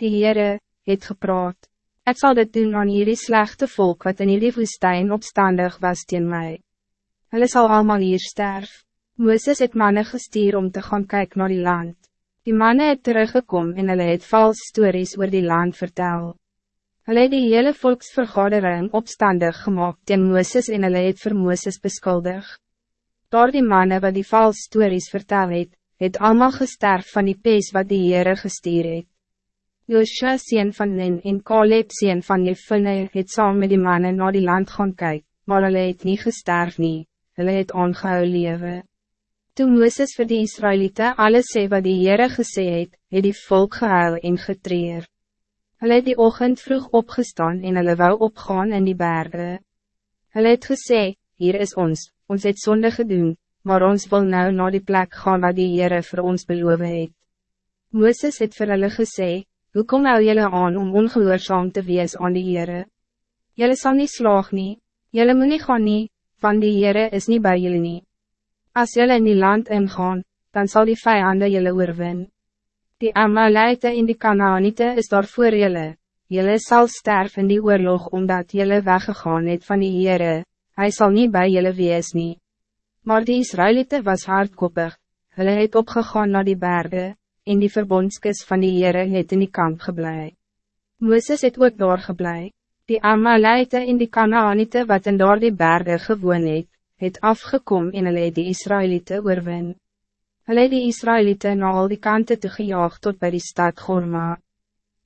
Die Heere, het gepraat. Ik zal dit doen aan hierdie slechte volk wat in hierdie woestijn opstandig was teen mij. Hulle zal allemaal hier sterf. Mooses het mannen gestuur om te gaan kijken naar die land. Die mannen het teruggekom en hulle het vals stories oor die land vertel. Hulle het die hele volksvergadering opstandig gemaakt teen Mooses en hulle het vir Mooses beskuldig. Door die mannen wat die vals stories vertel het, het allemaal gesterf van die pees wat die Heere gestuur het. Joshua sien van Nen en Caleb sien van Jefune het saam met die mannen naar die land gaan kyk, maar hulle het nie gesterf nie, hulle het aangehou lewe. Toen Mooses vir die Israëlieten alles sê wat die Heere gesê het, het die volk gehuil en getreer. Hulle het die ochtend vroeg opgestaan en hulle wou opgaan in die bergen. Hulle het gesê, hier is ons, ons het zonde gedoen, maar ons wil nou naar die plek gaan wat die Heere voor ons beloof het. Mooses het vir hulle gesê, Hoe kom nou jullie aan om ongehoorzaam te wees aan die Heere? Jullie zal niet slaag nie, jullie moet niet gaan nie, van die Heere is niet bij jullie nie. Als jullie in die land ingaan, dan zal die vijanden jullie oorwin. Die Amalite in die Kanaanite is daar voor jullie. Jullie zal sterven in die oorlog omdat jullie weggegaan het van die Heere, hij zal niet bij jullie wees nie. Maar die Israëlieten was hardkoppig, hulle het opgegaan naar die bergen en die verbondskis van die Heere het in die kamp geblei. Mooses het ook daar geblei. Die Amalite en die Kanaanite wat in daar die berge gewoon het, het afgekom en hulle het die Israëlieten oorwin. Hulle het die Israëlieten na al die kanten toegejaagd tot bij die stad Gorma.